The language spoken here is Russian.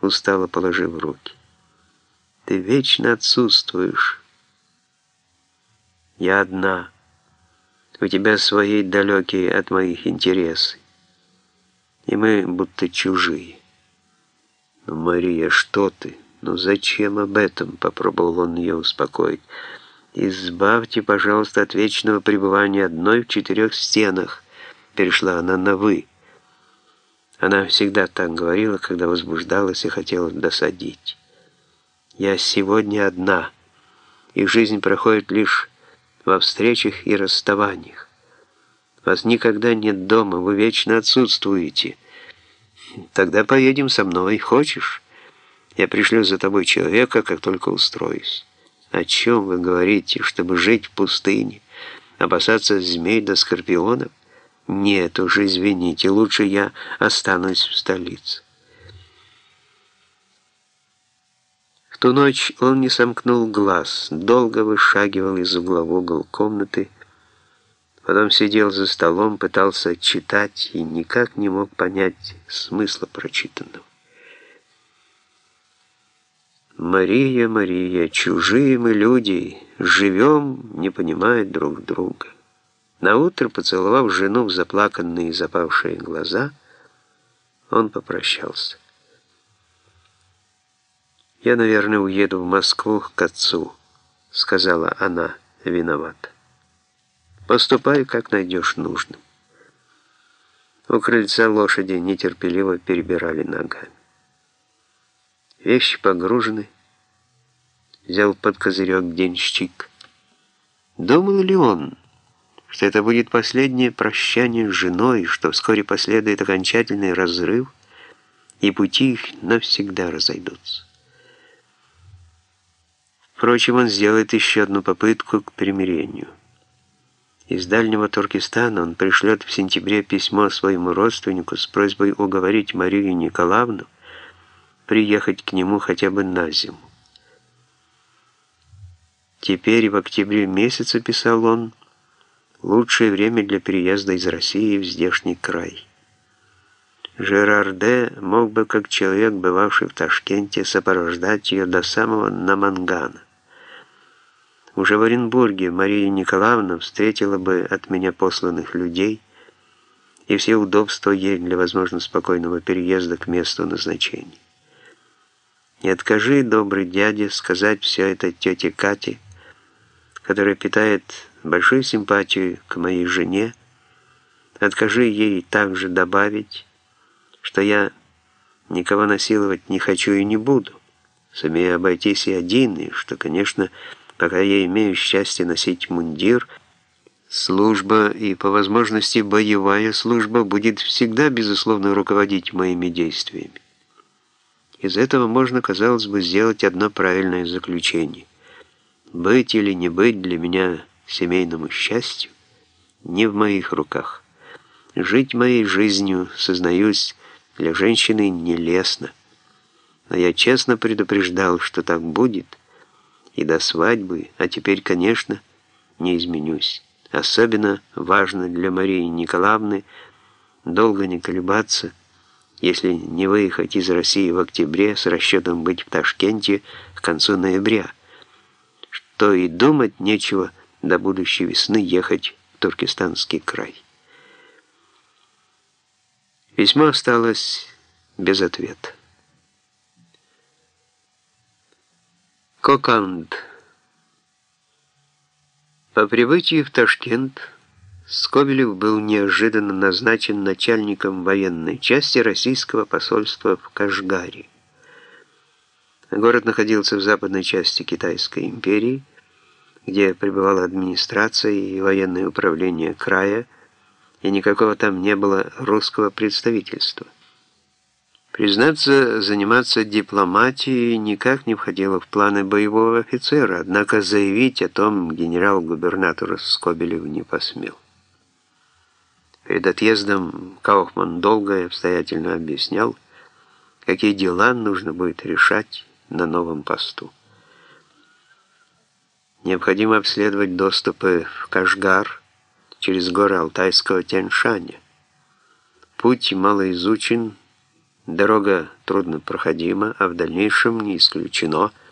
устало положив руки. «Ты вечно отсутствуешь. Я одна. У тебя свои далекие от моих интересы. И мы будто чужие». «Ну, Мария, что ты? Ну зачем об этом?» — попробовал он ее успокоить. «Избавьте, пожалуйста, от вечного пребывания одной в четырех стенах», — перешла она на «вы». Она всегда так говорила, когда возбуждалась и хотела досадить. «Я сегодня одна, и жизнь проходит лишь во встречах и расставаниях. Вас никогда нет дома, вы вечно отсутствуете. Тогда поедем со мной, хочешь? Я пришлю за тобой человека, как только устроюсь». «О чем вы говорите, чтобы жить в пустыне, опасаться змей да скорпионов?» «Нет уж, извините, лучше я останусь в столице». В ту ночь он не сомкнул глаз, долго вышагивал из угла в угол комнаты, потом сидел за столом, пытался читать и никак не мог понять смысла прочитанного. «Мария, Мария, чужие мы люди, живем, не понимая друг друга». Наутро, поцеловав жену в заплаканные и запавшие глаза, он попрощался. «Я, наверное, уеду в Москву к отцу», — сказала она виновата. «Поступай, как найдешь нужным». У крыльца лошади нетерпеливо перебирали ногами. Вещи погружены. Взял под козырек денщик. Думал ли он что это будет последнее прощание с женой, что вскоре последует окончательный разрыв, и пути их навсегда разойдутся. Впрочем, он сделает еще одну попытку к примирению. Из дальнего Туркестана он пришлет в сентябре письмо своему родственнику с просьбой уговорить Марию Николаевну приехать к нему хотя бы на зиму. Теперь в октябре месяце, писал он, лучшее время для переезда из России в здешний край. Жерар Д. мог бы, как человек, бывавший в Ташкенте, сопровождать ее до самого Намангана. Уже в Оренбурге Мария Николаевна встретила бы от меня посланных людей и все удобства ей для, возможно, спокойного переезда к месту назначения. Не откажи, добрый дядя, сказать все это тете Кате, которая питает большую симпатию к моей жене, откажи ей также добавить, что я никого насиловать не хочу и не буду, сумею обойтись и один, и что, конечно, пока я имею счастье носить мундир, служба и, по возможности, боевая служба будет всегда, безусловно, руководить моими действиями. Из этого можно, казалось бы, сделать одно правильное заключение. Быть или не быть для меня – семейному счастью не в моих руках. Жить моей жизнью, сознаюсь, для женщины нелестно. Но я честно предупреждал, что так будет, и до свадьбы, а теперь, конечно, не изменюсь. Особенно важно для Марии Николаевны долго не колебаться, если не выехать из России в октябре с расчетом быть в Ташкенте к концу ноября, что и думать нечего до будущей весны ехать в Туркестанский край. Письмо осталось без ответа. Коканд. По прибытии в Ташкент Скобелев был неожиданно назначен начальником военной части российского посольства в Кашгаре. Город находился в западной части Китайской империи, где пребывала администрация и военное управление края, и никакого там не было русского представительства. Признаться, заниматься дипломатией никак не входило в планы боевого офицера, однако заявить о том генерал-губернатор Скобелев не посмел. Перед отъездом Кауфман долго и обстоятельно объяснял, какие дела нужно будет решать на новом посту. Необходимо обследовать доступы в Кашгар через горы Алтайского Тяньшаня. Путь малоизучен, Дорога труднопроходима, а в дальнейшем не исключено –